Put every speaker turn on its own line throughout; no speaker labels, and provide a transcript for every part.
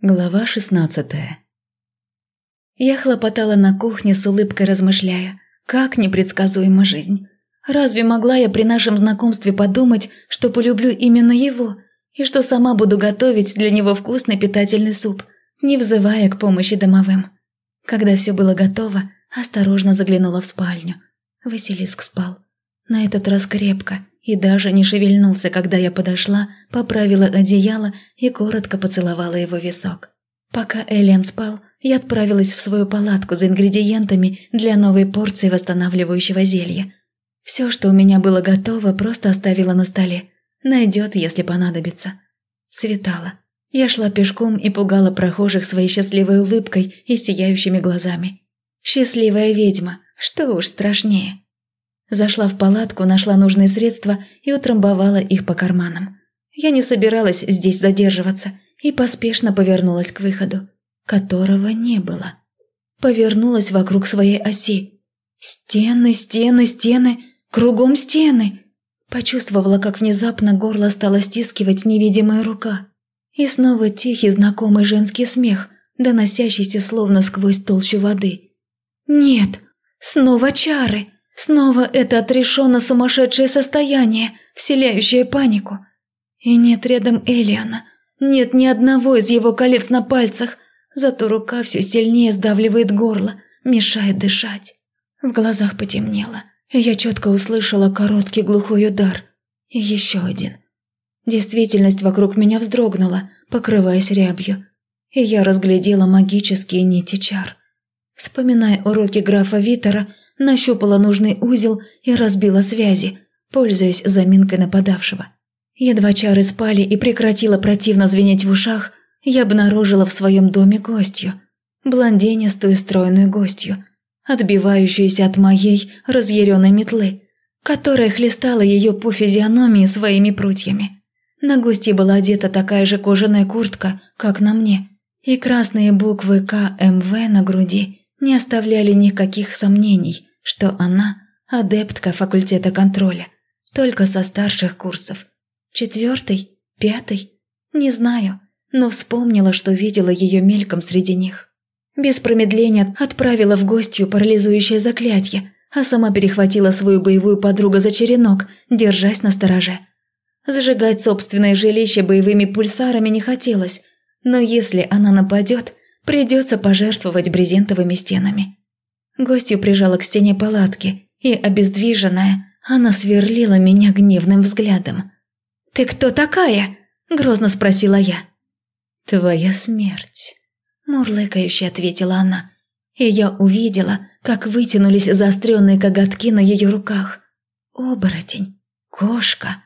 Глава шестнадцатая Я хлопотала на кухне с улыбкой размышляя, как непредсказуема жизнь. Разве могла я при нашем знакомстве подумать, что полюблю именно его, и что сама буду готовить для него вкусный питательный суп, не взывая к помощи домовым? Когда все было готово, осторожно заглянула в спальню. Василиск спал. На этот раз крепко и даже не шевельнулся, когда я подошла, поправила одеяло и коротко поцеловала его висок. Пока Элиан спал, я отправилась в свою палатку за ингредиентами для новой порции восстанавливающего зелья. Все, что у меня было готово, просто оставила на столе. Найдет, если понадобится. Светало. Я шла пешком и пугала прохожих своей счастливой улыбкой и сияющими глазами. Счастливая ведьма, что уж страшнее. Зашла в палатку, нашла нужные средства и утрамбовала их по карманам. Я не собиралась здесь задерживаться и поспешно повернулась к выходу, которого не было. Повернулась вокруг своей оси. Стены, стены, стены, кругом стены. Почувствовала, как внезапно горло стало стискивать невидимая рука. И снова тихий знакомый женский смех, доносящийся словно сквозь толщу воды. «Нет, снова чары!» Снова это отрешенно сумасшедшее состояние, вселяющее панику. И нет рядом Элиана, нет ни одного из его колец на пальцах, зато рука все сильнее сдавливает горло, мешает дышать. В глазах потемнело, я четко услышала короткий глухой удар. И еще один. Действительность вокруг меня вздрогнула, покрываясь рябью, и я разглядела магические нити чар. Вспоминая уроки графа Витера, нащупала нужный узел и разбила связи, пользуясь заминкой нападавшего. Едва чары спали и прекратила противно звенеть в ушах, я обнаружила в своем доме гостью. Блондинистую стройную гостью, отбивающуюся от моей разъяренной метлы, которая хлестала ее по физиономии своими прутьями. На гостье была одета такая же кожаная куртка, как на мне, и красные буквы КМВ на груди не оставляли никаких сомнений, что она адептка факультета контроля, только со старших курсов. Четвертый? Пятый? Не знаю, но вспомнила, что видела ее мельком среди них. Без промедления отправила в гостью парализующее заклятие, а сама перехватила свою боевую подругу за черенок, держась на стороже. Зажигать собственное жилище боевыми пульсарами не хотелось, но если она нападет, придется пожертвовать брезентовыми стенами. Гостью прижала к стене палатки, и, обездвиженная, она сверлила меня гневным взглядом. «Ты кто такая?» – грозно спросила я. «Твоя смерть», – мурлыкающе ответила она. И я увидела, как вытянулись заостренные коготки на ее руках. Оборотень, кошка.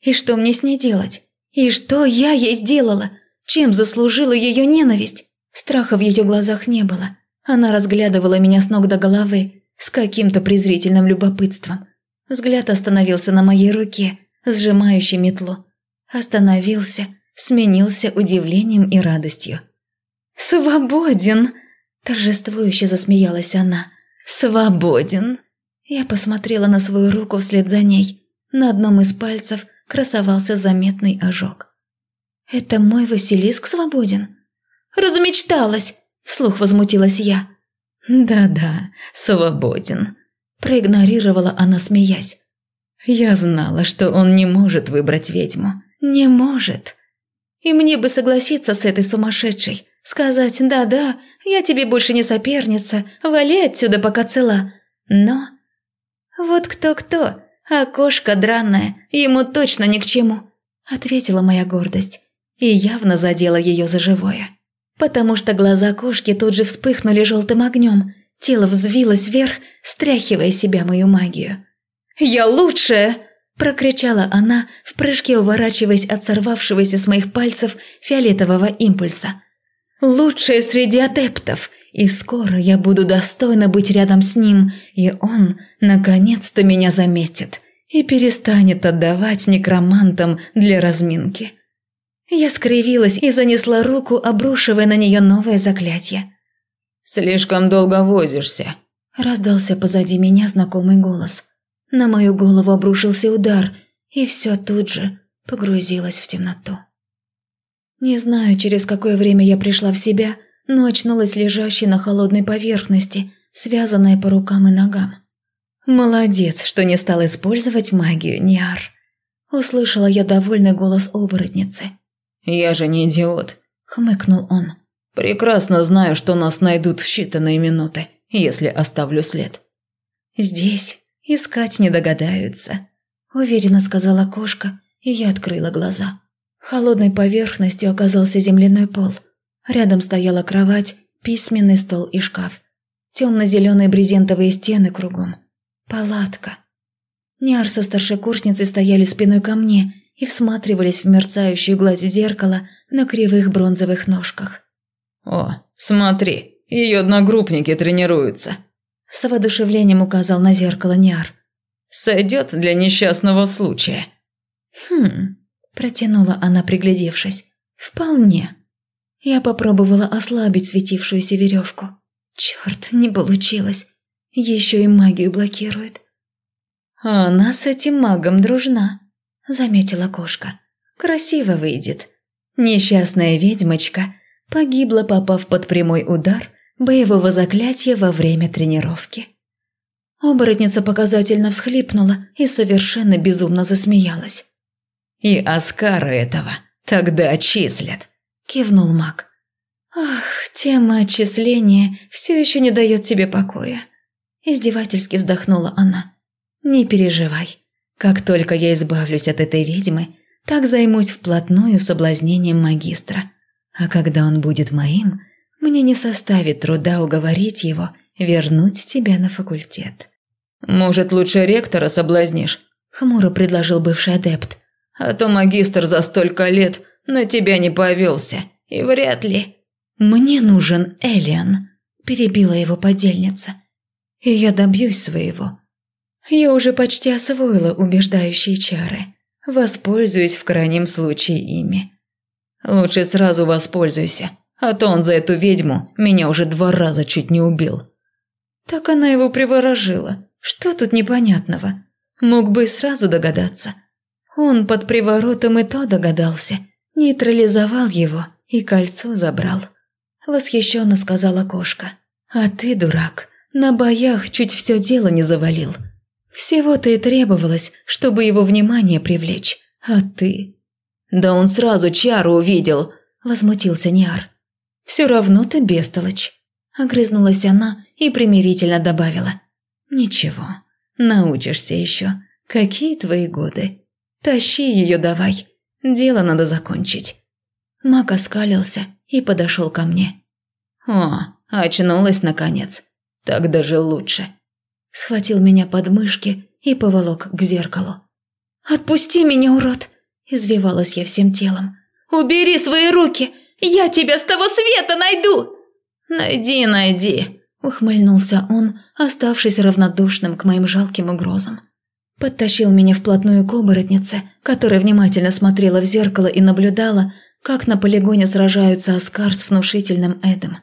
И что мне с ней делать? И что я ей сделала? Чем заслужила ее ненависть? Страха в ее глазах не было. Она разглядывала меня с ног до головы, с каким-то презрительным любопытством. Взгляд остановился на моей руке, сжимающей метлу. Остановился, сменился удивлением и радостью. «Свободен!» – торжествующе засмеялась она. «Свободен!» Я посмотрела на свою руку вслед за ней. На одном из пальцев красовался заметный ожог. «Это мой Василиск свободен?» «Разумечталась!» – вслух возмутилась я. «Да-да, свободен», – проигнорировала она, смеясь. «Я знала, что он не может выбрать ведьму. Не может. И мне бы согласиться с этой сумасшедшей, сказать «да-да, я тебе больше не соперница, вали отсюда, пока цела». Но... Вот кто-кто, а кошка дранная, ему точно ни к чему, ответила моя гордость и явно задела ее за живое потому что глаза кошки тут же вспыхнули желтым огнем, тело взвилось вверх, стряхивая себя мою магию. «Я лучшая!» – прокричала она, в прыжке уворачиваясь от сорвавшегося с моих пальцев фиолетового импульса. «Лучшая среди адептов!» И скоро я буду достойна быть рядом с ним, и он, наконец-то, меня заметит и перестанет отдавать некромантам для разминки. Я скривилась и занесла руку, обрушивая на нее новое заклятие.
«Слишком долго возишься», –
раздался позади меня знакомый голос. На мою голову обрушился удар, и все тут же погрузилось в темноту. Не знаю, через какое время я пришла в себя, но очнулась лежащей на холодной поверхности, связанная по рукам и ногам. «Молодец, что не стал использовать магию, Ниар!» Услышала я довольный голос оборотницы.
«Я же не идиот», — хмыкнул он. «Прекрасно знаю, что нас найдут в считанные минуты, если оставлю след».
«Здесь искать не догадаются», – уверенно сказала кошка, и я открыла глаза. Холодной поверхностью оказался земляной пол. Рядом стояла кровать, письменный стол и шкаф. Темно-зеленые брезентовые стены кругом. Палатка. Ниар со старшекурсницей стояли спиной ко мне и всматривались в мерцающую гладь зеркала на кривых бронзовых ножках.
«О, смотри, ее одногруппники тренируются», –
с воодушевлением указал на зеркало Ниар.
«Сойдет для несчастного случая».
«Хм...» – протянула она, приглядевшись. «Вполне». Я попробовала ослабить светившуюся веревку. Черт, не получилось. Еще и магию блокирует. «А она с этим магом дружна», – заметила кошка. «Красиво выйдет. Несчастная ведьмочка погибла, попав под прямой удар боевого заклятия во время тренировки». Оборотница показательно всхлипнула и совершенно безумно засмеялась.
«И Оскара этого тогда отчислят», – кивнул маг.
«Ах, тема отчисления все еще не дает тебе покоя», – издевательски вздохнула она. «Не переживай. Как только я избавлюсь от этой ведьмы, так займусь вплотную соблазнением магистра. А когда он будет моим, мне не составит труда уговорить его вернуть тебя на факультет».
«Может, лучше ректора соблазнишь?» – хмуро предложил бывший адепт. «А то магистр за столько лет на тебя не повелся, и вряд ли...»
«Мне нужен Элиан», – перебила его подельница. «И я добьюсь своего. Я уже почти освоила убеждающие чары. Воспользуюсь в крайнем случае ими».
«Лучше сразу воспользуйся, а то он за эту ведьму меня уже два раза чуть не убил».
Так она его приворожила. Что тут непонятного? Мог бы и сразу догадаться. Он под приворотом и то догадался. Нейтрализовал его и кольцо забрал. Восхищенно сказала кошка. А ты, дурак, на боях чуть все дело не завалил. Всего-то и требовалось, чтобы его внимание привлечь. А ты...
Да он сразу чару увидел, возмутился Ниар.
Все равно ты бестолочь. Огрызнулась она и примирительно добавила. «Ничего, научишься еще. Какие твои годы? Тащи ее давай. Дело надо закончить». Мак оскалился и подошел ко мне.
«О, очнулась наконец. Так даже лучше».
Схватил меня под мышки и поволок к зеркалу. «Отпусти меня, урод!» – извивалась я всем телом. «Убери свои руки! Я тебя с того света найду!»
«Найди, найди!»
Ухмыльнулся он, оставшись равнодушным к моим жалким угрозам. Подтащил меня вплотную к оборотнице, которая внимательно смотрела в зеркало и наблюдала, как на полигоне сражаются Оскар с внушительным Эдом.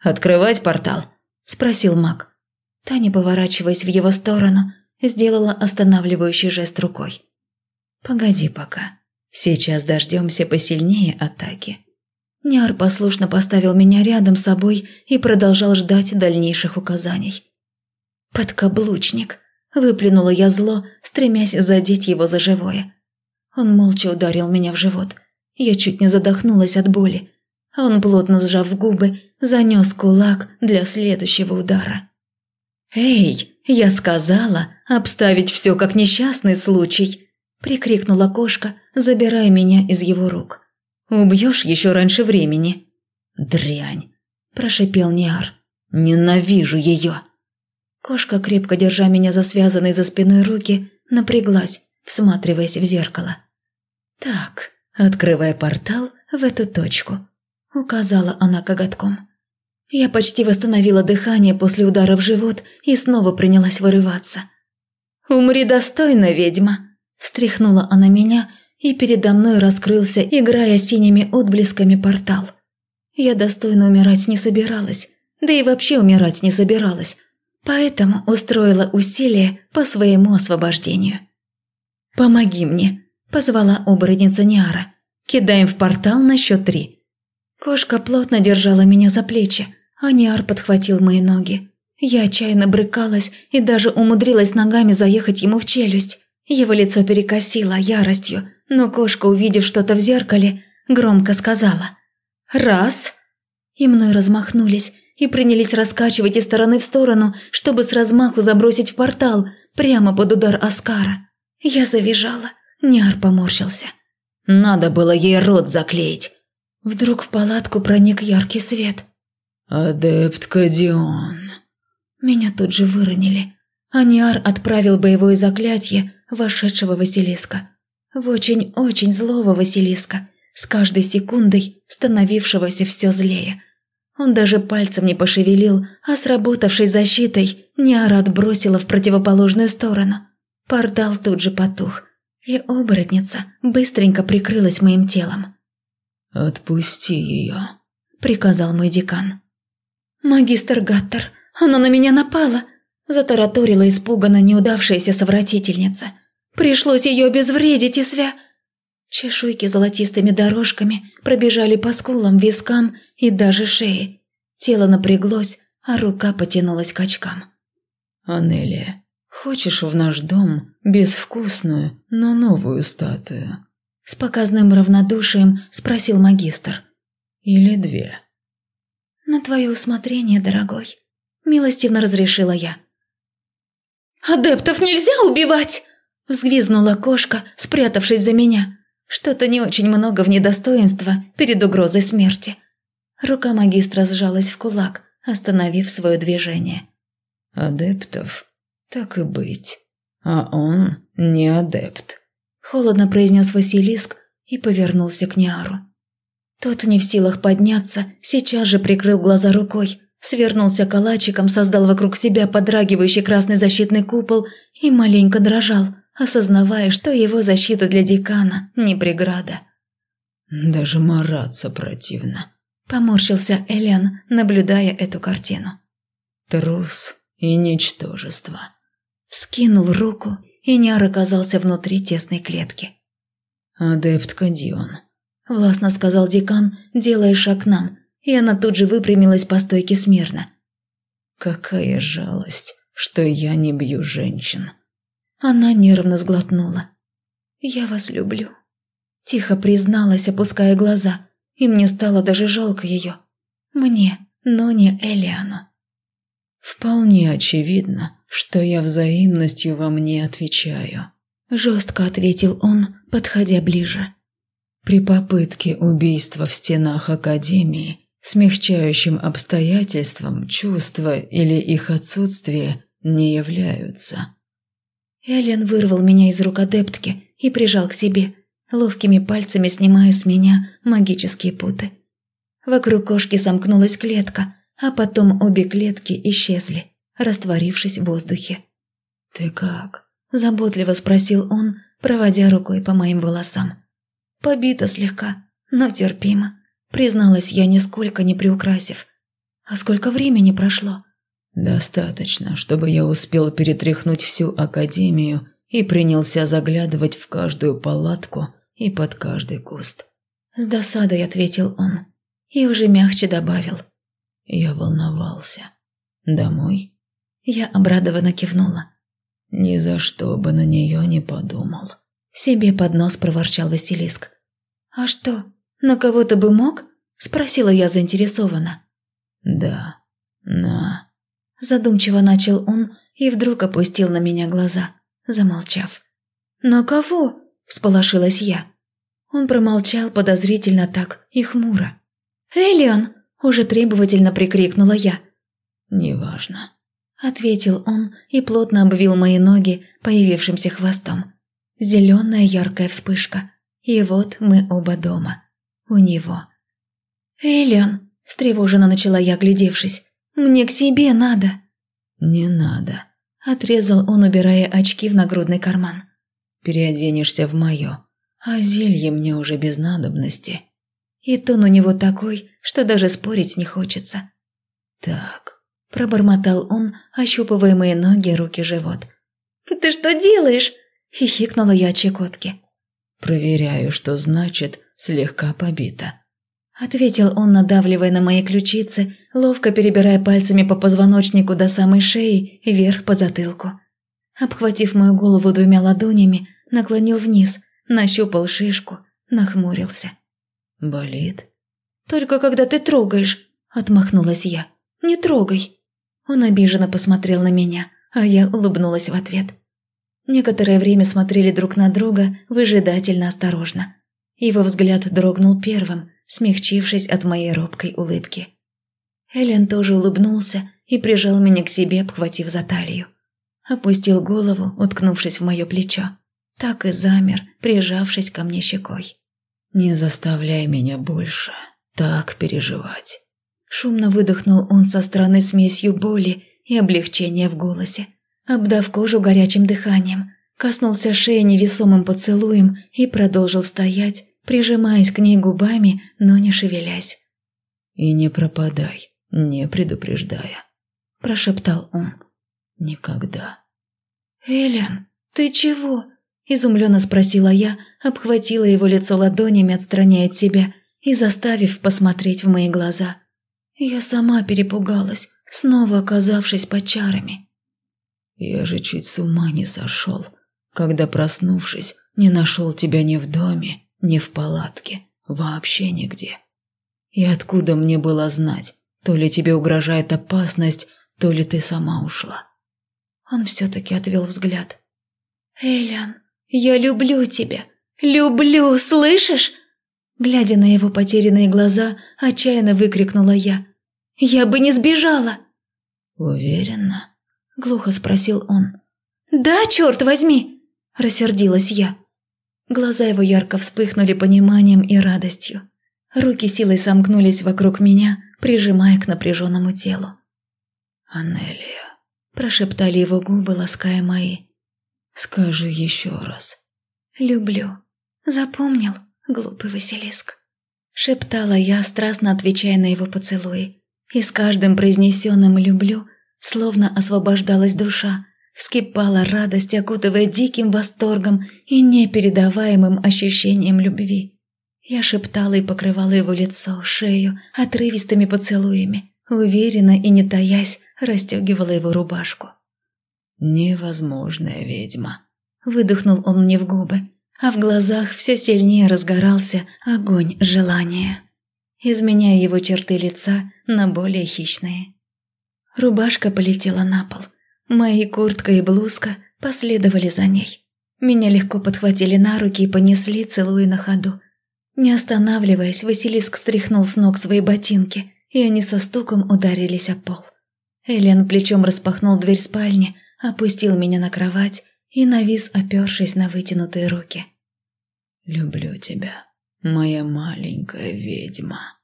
«Открывать портал?»
– спросил маг. Таня, поворачиваясь в его сторону, сделала останавливающий жест рукой. «Погоди пока. Сейчас дождемся посильнее атаки». Няр послушно поставил меня рядом с собой и продолжал ждать дальнейших указаний. «Подкаблучник!» – выплюнула я зло, стремясь задеть его за живое. Он молча ударил меня в живот. Я чуть не задохнулась от боли. Он, плотно сжав губы, занес кулак для следующего удара. «Эй, я сказала обставить все как несчастный случай!» – прикрикнула кошка, забирая меня из его рук. Убьешь еще раньше времени».
«Дрянь», –
прошипел Ниар.
«Ненавижу ее».
Кошка, крепко держа меня за связанные за спиной руки, напряглась, всматриваясь в зеркало. «Так, открывая портал в эту точку», – указала она коготком. Я почти восстановила дыхание после удара в живот и снова принялась вырываться. «Умри достойно, ведьма!» – встряхнула она меня – и передо мной раскрылся, играя синими отблесками портал. Я достойно умирать не собиралась, да и вообще умирать не собиралась, поэтому устроила усилие по своему освобождению. «Помоги мне», – позвала оборотница Ниара. Кидаем в портал на счет три». Кошка плотно держала меня за плечи, а Ниар подхватил мои ноги. Я отчаянно брыкалась и даже умудрилась ногами заехать ему в челюсть. Его лицо перекосило яростью, но кошка, увидев что-то в зеркале, громко сказала «Раз!» И мной размахнулись и принялись раскачивать из стороны в сторону, чтобы с размаху забросить в портал, прямо под удар Аскара. Я завизжала, Ниар поморщился.
«Надо было ей рот заклеить!»
Вдруг в палатку проник яркий свет.
«Адепт Кадион!»
Меня тут же выронили. Аниар отправил боевое заклятие вошедшего Василиска. В очень-очень злого Василиска, с каждой секундой становившегося все злее. Он даже пальцем не пошевелил, а сработавшей защитой Ниара отбросила в противоположную сторону. Портал тут же потух, и оборотница быстренько прикрылась моим телом.
«Отпусти ее», —
приказал мой декан. «Магистр Гаттер, она на меня напала!» – затараторила испуганно неудавшаяся совратительница. «Пришлось ее обезвредить и свя...» Чешуйки золотистыми дорожками пробежали по скулам, вискам и даже шее. Тело напряглось, а рука потянулась к очкам.
«Анелия, хочешь в наш дом безвкусную, но новую статую?»
С показным равнодушием спросил магистр.
«Или две?»
«На твое усмотрение, дорогой», – милостивно разрешила я. «Адептов нельзя убивать!» – взвизгнула кошка, спрятавшись за меня. Что-то не очень много в недостоинства перед угрозой смерти. Рука магистра сжалась в кулак, остановив свое движение.
«Адептов? Так и быть. А он не адепт», –
холодно произнес Василиск и повернулся к Ниару. Тот, не в силах подняться, сейчас же прикрыл глаза рукой, свернулся калачиком, создал вокруг себя подрагивающий красный защитный купол и маленько дрожал, осознавая, что его защита для декана не преграда.
«Даже мараться противно», –
поморщился Элиан, наблюдая эту картину.
«Трус и ничтожество».
Скинул руку, и Няр оказался внутри тесной клетки.
«Адепт Кадион», –
властно сказал декан, делая шаг к нам, и она тут же выпрямилась по стойке смирно.
«Какая жалость, что я не бью женщин!»
Она нервно сглотнула. «Я вас люблю», – тихо призналась, опуская глаза, и мне стало даже жалко ее. Мне, но не Элиану.
«Вполне очевидно, что я взаимностью вам не отвечаю», – жестко ответил он, подходя ближе. При попытке убийства в стенах Академии смягчающим обстоятельством чувства или их отсутствие не являются.
Эллен вырвал меня из рук адептки и прижал к себе, ловкими пальцами снимая с меня магические путы. Вокруг кошки сомкнулась клетка, а потом обе клетки исчезли, растворившись в воздухе.
«Ты как?»
– заботливо спросил он, проводя рукой по моим волосам. Побита слегка, но терпимо, призналась я, нисколько не приукрасив. А сколько времени прошло?
Достаточно, чтобы я успел перетряхнуть всю академию и принялся заглядывать в каждую палатку и под каждый куст.
С досадой ответил он и уже мягче добавил.
Я волновался. Домой?
Я обрадованно кивнула.
Ни за что бы на нее не подумал.
Себе под нос проворчал Василиск. «А что, на кого-то бы мог?» – спросила я заинтересованно.
«Да, на...»
Задумчиво начал он и вдруг опустил на меня глаза, замолчав. «На кого?» – всполошилась я. Он промолчал подозрительно так и хмуро. «Элиан!» – уже требовательно прикрикнула я.
«Неважно», –
ответил он и плотно обвил мои ноги появившимся хвостом. Зеленая яркая вспышка – и вот мы оба дома. У него. «Элиан!» – встревоженно начала я, глядевшись. «Мне к себе надо!»
«Не надо!»
– отрезал он, убирая очки в нагрудный карман.
«Переоденешься в мое, а зелье мне уже без надобности».
И тон у него такой, что даже спорить не хочется.
«Так», –
пробормотал он, ощупывая мои ноги, руки, живот. «Ты что делаешь?» – хихикнула я от Чекотки.
Проверяю, что значит слегка побита.
Ответил он, надавливая на мои ключицы, ловко перебирая пальцами по позвоночнику до самой шеи и вверх по затылку. Обхватив мою голову двумя ладонями, наклонил вниз, нащупал шишку, нахмурился.
«Болит?»
«Только когда ты трогаешь», – отмахнулась я. «Не трогай». Он обиженно посмотрел на меня, а я улыбнулась в ответ. Некоторое время смотрели друг на друга выжидательно осторожно. Его взгляд дрогнул первым, смягчившись от моей робкой улыбки. Эллен тоже улыбнулся и прижал меня к себе, обхватив за талию. Опустил голову, уткнувшись в мое плечо. Так и замер, прижавшись ко мне щекой.
«Не заставляй меня больше так переживать».
Шумно выдохнул он со стороны смесью боли и облегчения в голосе, обдав кожу горячим дыханием, коснулся шеи невесомым поцелуем и продолжил стоять, прижимаясь к ней губами, но не шевелясь.
«И не пропадай, не предупреждая», – прошептал он. «Никогда».
«Эллен, ты чего?» – изумленно спросила я, обхватила его лицо ладонями, отстраняя от себя и заставив посмотреть в мои глаза – я сама перепугалась, снова оказавшись под чарами.
Я же чуть с ума не сошел, когда, проснувшись, не нашел тебя ни в доме, ни в палатке, вообще нигде. И откуда мне было знать, то ли тебе угрожает опасность, то ли ты сама ушла?
Он все-таки отвел взгляд. «Элян, я люблю тебя! Люблю, слышишь?» Глядя на его потерянные глаза, отчаянно выкрикнула я. «Я бы не сбежала!»
«Уверена?»
– глухо спросил он. «Да, черт возьми!» – рассердилась я. Глаза его ярко вспыхнули пониманием и радостью. Руки силой сомкнулись вокруг меня, прижимая к напряженному телу.
«Анелия», –
прошептали его губы, лаская мои.
«Скажи еще раз».
«Люблю. Запомнил?» глупый Василиск. Шептала я, страстно отвечая на его поцелуи. И с каждым произнесенным «люблю» словно освобождалась душа, вскипала радость, окутывая диким восторгом и непередаваемым ощущением любви. Я шептала и покрывала его лицо, шею отрывистыми поцелуями, уверенно и не таясь расстегивала его рубашку.
«Невозможная ведьма», —
выдохнул он мне в губы, а в глазах все сильнее разгорался огонь желания, изменяя его черты лица на более хищные. Рубашка полетела на пол. Мои куртка и блузка последовали за ней. Меня легко подхватили на руки и понесли, целуя на ходу. Не останавливаясь, Василиск стряхнул с ног свои ботинки, и они со стуком ударились о пол. Элен плечом распахнул дверь спальни, опустил меня на кровать и навис, опершись на вытянутые руки.
«Люблю тебя, моя маленькая ведьма»,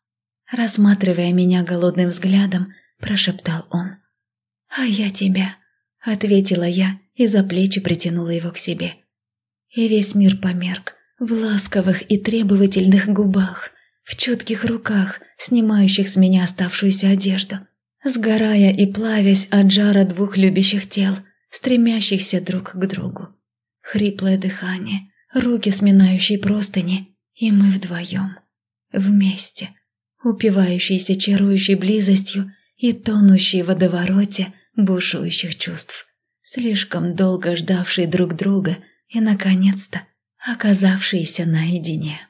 рассматривая меня голодным взглядом, прошептал он. «А я тебя», — ответила я и за плечи притянула его к себе. И весь мир померк в ласковых и требовательных губах, в чутких руках, снимающих с меня оставшуюся одежду, сгорая и плавясь от жара двух любящих тел — стремящихся друг к другу. Хриплое дыхание, руки, сминающие простыни, и мы вдвоем, вместе, упивающиеся чарующей близостью и тонущие в водовороте бушующих чувств, слишком долго ждавшие друг друга и, наконец-то, оказавшиеся наедине.